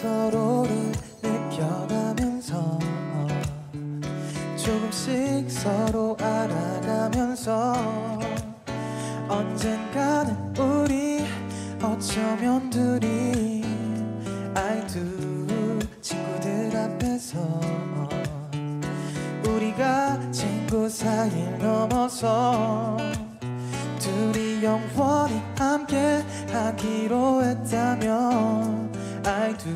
서로를 느껴가면서 조금씩 서로 알아가면서 언젠가는 우리 어쩌면 둘이 I do 친구들 앞에서 우리가 친구 사이를 넘어서 둘이 영원히 함께 하기로 했다면 I do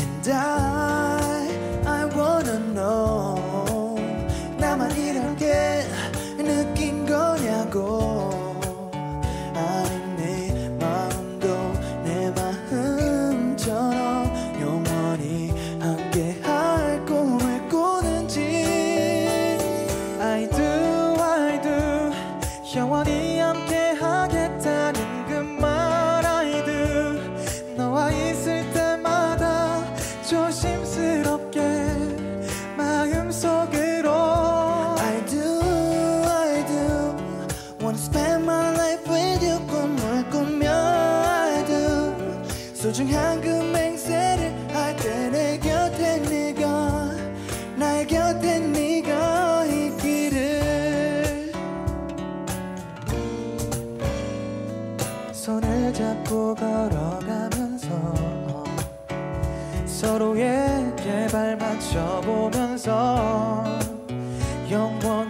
And I, I wanna know 나만 이렇게 소중한 그 맹세를 할 때 내 곁에 네가 나의 곁에 네가 있기를. 손을 잡고 걸어가면서 서로에게 발 맞춰보면서 영원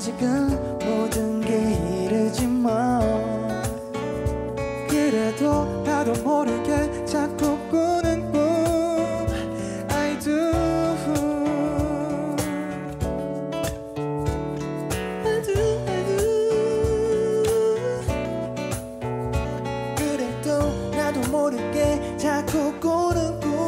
아직은 모든 게 이르지만 그래도 나도 모르게 자꾸 꾸는 꿈. I do. I do I do. 그래도 나도 모르게 자꾸 꾸는 꿈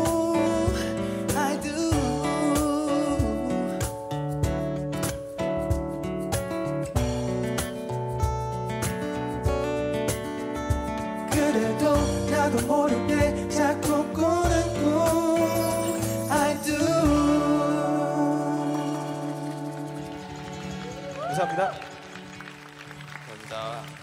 나도 모르게 자꾸 꾸는 꿈 I do. 감사합니다. 감사합니다.